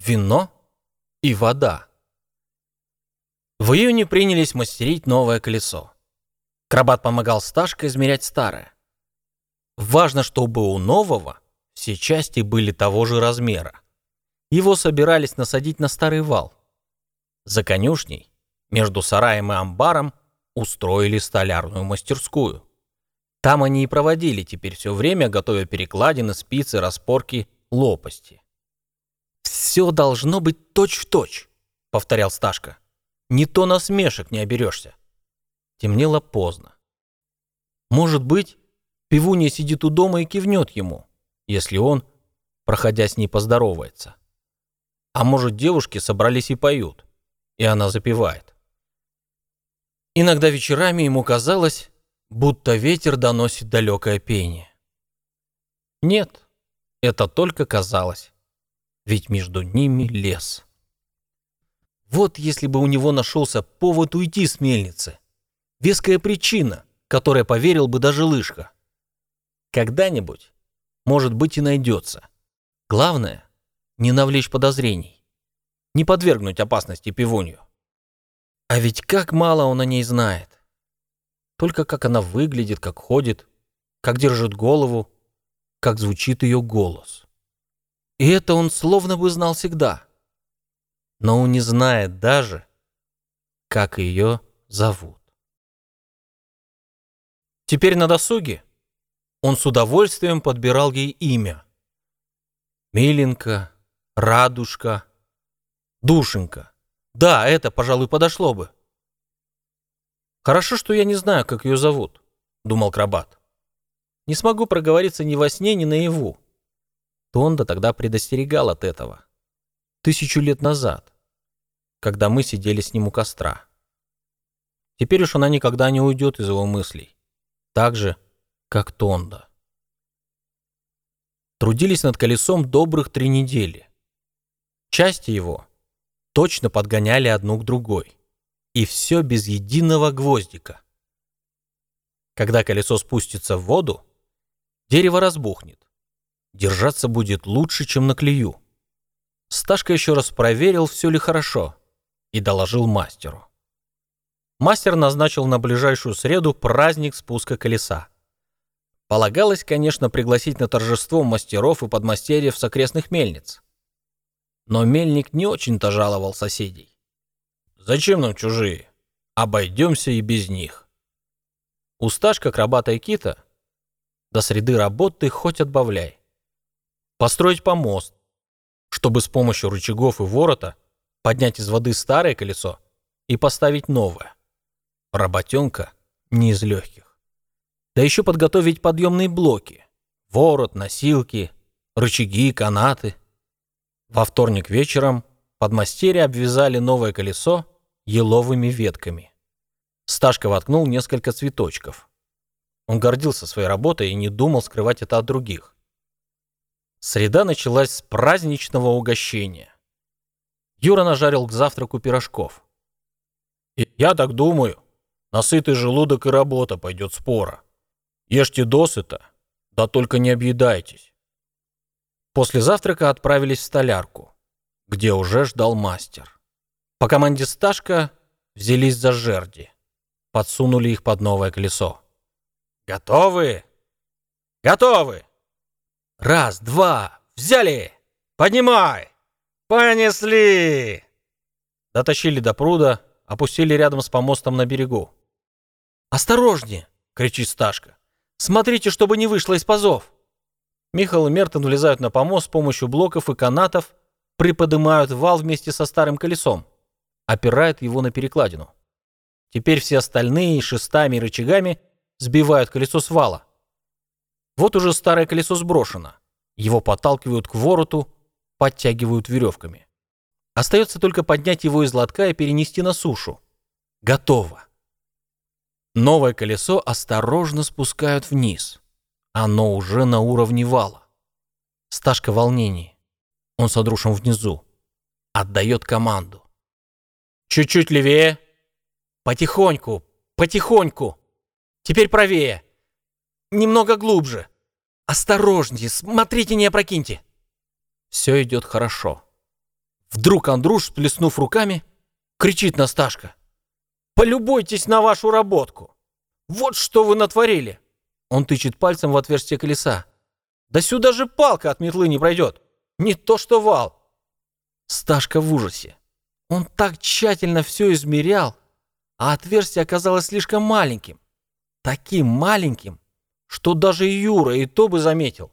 вино и вода. В июне принялись мастерить новое колесо. Крабат помогал Сташка измерять старое. Важно, чтобы у нового все части были того же размера. Его собирались насадить на старый вал. За конюшней, между сараем и амбаром, устроили столярную мастерскую. Там они и проводили теперь все время, готовя перекладины, спицы, распорки, лопасти. «Все должно быть точь-в-точь», -точь, — повторял Сташка. «Не то насмешек не оберешься». Темнело поздно. Может быть, пивунья сидит у дома и кивнет ему, если он, проходя с ней, поздоровается. А может, девушки собрались и поют, и она запевает. Иногда вечерами ему казалось, будто ветер доносит далекое пение. Нет, это только казалось, ведь между ними лес. Вот если бы у него нашелся повод уйти с мельницы, веская причина, которой поверил бы даже лыжка. Когда-нибудь, может быть, и найдется. Главное, не навлечь подозрений, не подвергнуть опасности пивунью. А ведь как мало он о ней знает. Только как она выглядит, как ходит, как держит голову, как звучит ее голос. И это он словно бы знал всегда. Но он не знает даже, как ее зовут. Теперь на досуге он с удовольствием подбирал ей имя. Миленька, Радушка, Душенька. Да, это, пожалуй, подошло бы. Хорошо, что я не знаю, как ее зовут, думал Крабат. Не смогу проговориться ни во сне, ни наяву. Тонда тогда предостерегал от этого. Тысячу лет назад, когда мы сидели с ним у костра. Теперь уж она никогда не уйдет из его мыслей. Так же, как Тонда. Трудились над колесом добрых три недели. Части его точно подгоняли одну к другой. И все без единого гвоздика. Когда колесо спустится в воду, дерево разбухнет. Держаться будет лучше, чем на клею. Сташка еще раз проверил, все ли хорошо, и доложил мастеру. Мастер назначил на ближайшую среду праздник спуска колеса. Полагалось, конечно, пригласить на торжество мастеров и подмастерьев с окрестных мельниц. Но мельник не очень-то жаловал соседей. «Зачем нам чужие? Обойдемся и без них». Усташка, крабата и кита до среды работы хоть отбавляй. Построить помост, чтобы с помощью рычагов и ворота поднять из воды старое колесо и поставить новое. Работенка не из легких. Да еще подготовить подъемные блоки, ворот, носилки, рычаги, канаты. Во вторник вечером подмастерья обвязали новое колесо еловыми ветками. Сташка воткнул несколько цветочков. Он гордился своей работой и не думал скрывать это от других. Среда началась с праздничного угощения. Юра нажарил к завтраку пирожков. И «Я так думаю, на сытый желудок и работа пойдет спора. Ешьте досыта, да только не объедайтесь. После завтрака отправились в столярку, где уже ждал мастер. По команде Сташка взялись за жерди, подсунули их под новое колесо. «Готовы? Готовы! Раз, два, взяли! Поднимай! Понесли!» Дотащили до пруда, опустили рядом с помостом на берегу. «Осторожнее!» — кричит Сташка. «Смотрите, чтобы не вышло из пазов!» Михаил и Мертон влезают на помост с помощью блоков и канатов, приподнимают вал вместе со старым колесом, опирают его на перекладину. Теперь все остальные шестами и рычагами сбивают колесо с вала. Вот уже старое колесо сброшено. Его подталкивают к вороту, подтягивают веревками. Остается только поднять его из лотка и перенести на сушу. Готово. Новое колесо осторожно спускают вниз. Оно уже на уровне вала. Сташка в. Он с Адрушем внизу. Отдает команду. Чуть-чуть левее. Потихоньку, потихоньку. Теперь правее. Немного глубже. Осторожнее, смотрите, не опрокиньте. Все идет хорошо. Вдруг Андруш, плеснув руками, кричит на Сташка. «Полюбуйтесь на вашу работку! Вот что вы натворили!» Он тычет пальцем в отверстие колеса. «Да сюда же палка от метлы не пройдет! Не то что вал!» Сташка в ужасе. Он так тщательно все измерял, а отверстие оказалось слишком маленьким. Таким маленьким, что даже Юра и то бы заметил.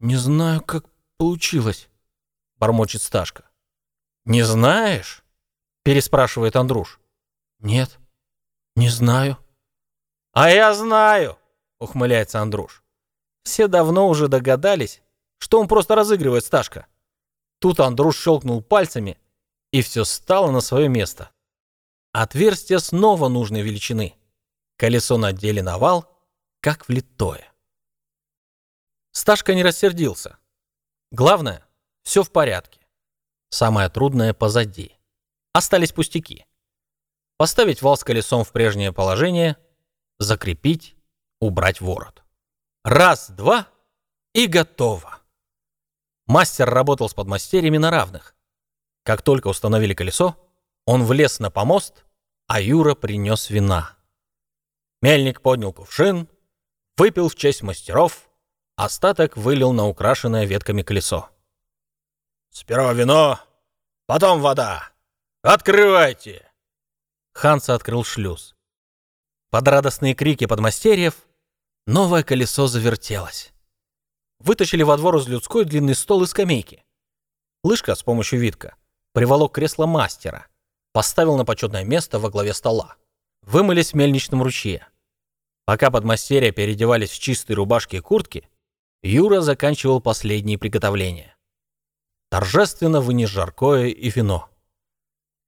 «Не знаю, как получилось», — бормочет Сташка. «Не знаешь?» — переспрашивает Андруш. «Нет, не знаю». «А я знаю!» — ухмыляется Андруш. Все давно уже догадались, что он просто разыгрывает Сташка. Тут Андруш щелкнул пальцами — и все стало на свое место. Отверстие снова нужной величины. Колесо надели на вал, как влитое. Сташка не рассердился. Главное, все в порядке. Самое трудное позади. Остались пустяки. Поставить вал с колесом в прежнее положение, закрепить, убрать ворот. Раз, два и готово. Мастер работал с подмастерьями на равных. Как только установили колесо, он влез на помост, а Юра принес вина. Мельник поднял кувшин, выпил в честь мастеров, остаток вылил на украшенное ветками колесо. «Сперва вино, потом вода. Открывайте!» Ханса открыл шлюз. Под радостные крики подмастерьев новое колесо завертелось. Вытащили во двор из людской длинный стол и скамейки. Лыжка с помощью витка приволок кресло мастера, поставил на почетное место во главе стола. Вымылись в мельничном ручье. Пока подмастерья переодевались в чистые рубашки и куртки, Юра заканчивал последние приготовления. Торжественно вынес жаркое и вино.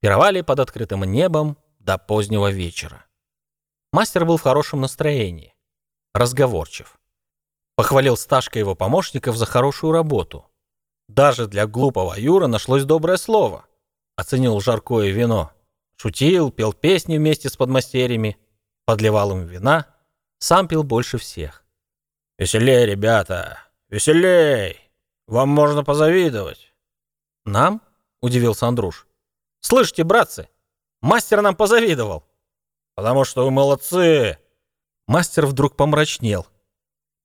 Пировали под открытым небом до позднего вечера. Мастер был в хорошем настроении, разговорчив. Похвалил Сташка его помощников за хорошую работу. Даже для глупого Юра нашлось доброе слово. Оценил жаркое вино. Шутил, пел песни вместе с подмастерьями, подливал им вина, сам пил больше всех. «Веселей, ребята, веселей! Вам можно позавидовать!» «Нам?» — удивился Андруш. «Слышите, братцы, мастер нам позавидовал!» «Потому что вы молодцы!» Мастер вдруг помрачнел.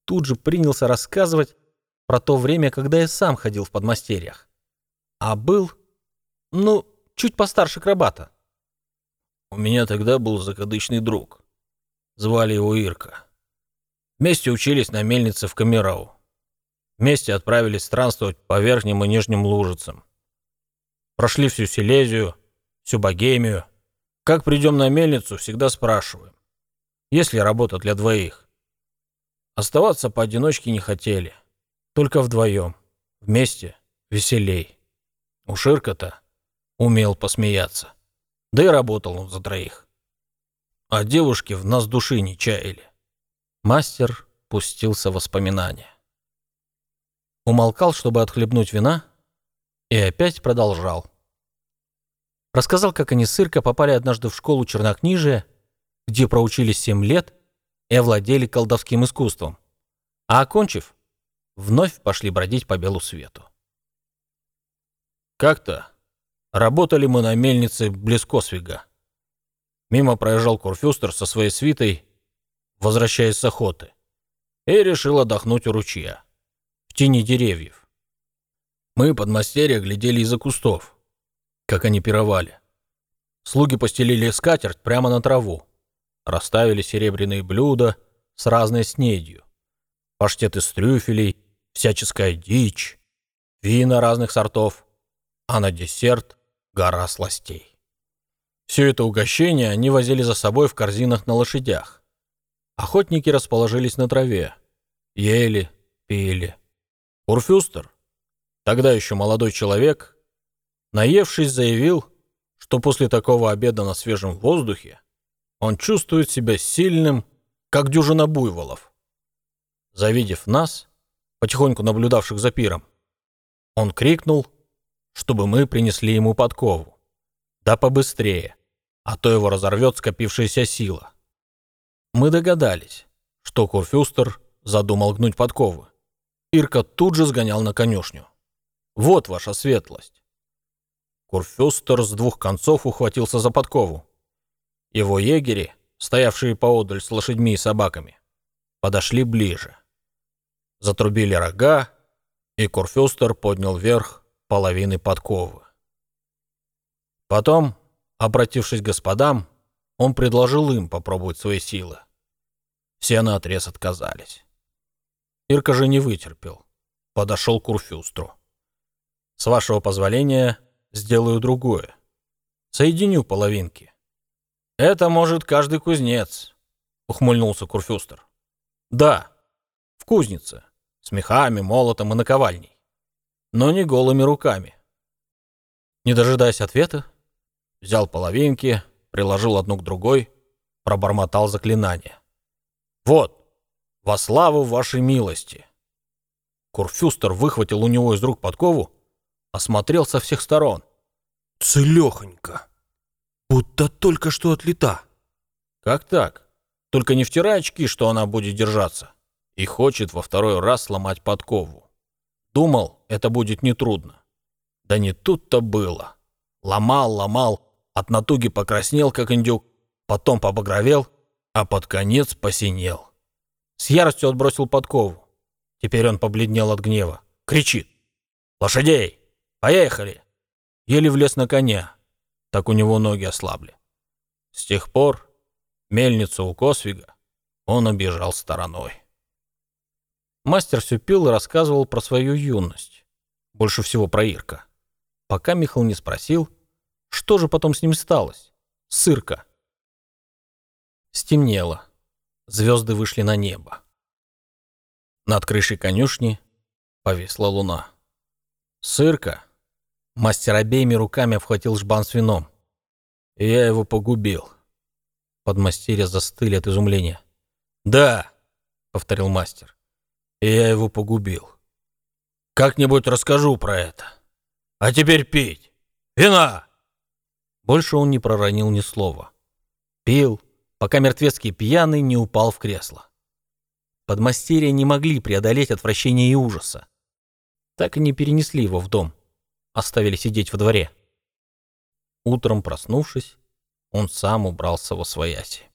Тут же принялся рассказывать, про то время, когда я сам ходил в подмастерьях. А был, ну, чуть постарше крабата. У меня тогда был закадычный друг. Звали его Ирка. Вместе учились на мельнице в Камерау. Вместе отправились странствовать по верхним и нижним лужицам. Прошли всю Силезию, всю Богемию. Как придем на мельницу, всегда спрашиваем. Есть ли работа для двоих? Оставаться поодиночке не хотели. Только вдвоем. Вместе веселей. У Ширка-то умел посмеяться. Да и работал он за троих. А девушки в нас души не чаяли. Мастер пустился в воспоминания. Умолкал, чтобы отхлебнуть вина, и опять продолжал. Рассказал, как они с Ирка попали однажды в школу чернокнижия, где проучились семь лет и овладели колдовским искусством. А окончив, вновь пошли бродить по белу свету. Как-то работали мы на мельнице близ Косвига. Мимо проезжал Курфюстер со своей свитой, возвращаясь с охоты, и решил отдохнуть у ручья, в тени деревьев. Мы под мастерья глядели из-за кустов, как они пировали. Слуги постелили скатерть прямо на траву, расставили серебряные блюда с разной снедью, паштет из трюфелей, всяческая дичь, вина разных сортов, а на десерт гора сластей. Все это угощение они возили за собой в корзинах на лошадях. Охотники расположились на траве, ели, пили. Урфюстер, тогда еще молодой человек, наевшись, заявил, что после такого обеда на свежем воздухе он чувствует себя сильным, как дюжина буйволов. Завидев нас, потихоньку наблюдавших за пиром. Он крикнул, чтобы мы принесли ему подкову. Да побыстрее, а то его разорвет скопившаяся сила. Мы догадались, что Курфюстер задумал гнуть подковы. Ирка тут же сгонял на конюшню. «Вот ваша светлость. Курфюстер с двух концов ухватился за подкову. Его егери, стоявшие поодаль с лошадьми и собаками, подошли ближе. Затрубили рога, и Курфюстер поднял вверх половины подковы. Потом, обратившись к господам, он предложил им попробовать свои силы. Все наотрез отказались. Ирка же не вытерпел. Подошел к Курфюстру. «С вашего позволения сделаю другое. Соединю половинки». «Это может каждый кузнец», — ухмыльнулся Курфюстер. «Да, в кузнице, с мехами, молотом и наковальней. Но не голыми руками». Не дожидаясь ответа, взял половинки, приложил одну к другой, пробормотал заклинание. «Вот, во славу вашей милости!» Курфюстер выхватил у него из рук подкову, осмотрел со всех сторон. «Целехонько! Будто только что отлета!» «Как так? Только не втирай очки, что она будет держаться!» И хочет во второй раз сломать подкову. Думал, это будет нетрудно. Да не тут-то было. Ломал, ломал, от натуги покраснел, как индюк, потом побагровел, а под конец посинел. С яростью отбросил подкову. Теперь он побледнел от гнева. Кричит. «Лошадей! Поехали!» Еле влез на коня. Так у него ноги ослабли. С тех пор мельницу у Косвига он обижал стороной. Мастер все пил и рассказывал про свою юность. Больше всего про Ирка. Пока Михаил не спросил, что же потом с ним сталось? Сырка. Стемнело. Звезды вышли на небо. Над крышей конюшни повисла луна. Сырка. Мастер обеими руками обхватил жбан с вином. И я его погубил. Подмастерья застыли от изумления. «Да», — повторил мастер, — «и я его погубил. Как-нибудь расскажу про это. А теперь пить. Вина!» Больше он не проронил ни слова. Пил, пока мертвецкий пьяный не упал в кресло. Подмастерья не могли преодолеть отвращение и ужаса. Так и не перенесли его в дом. Оставили сидеть во дворе. Утром проснувшись, он сам убрался во свояси.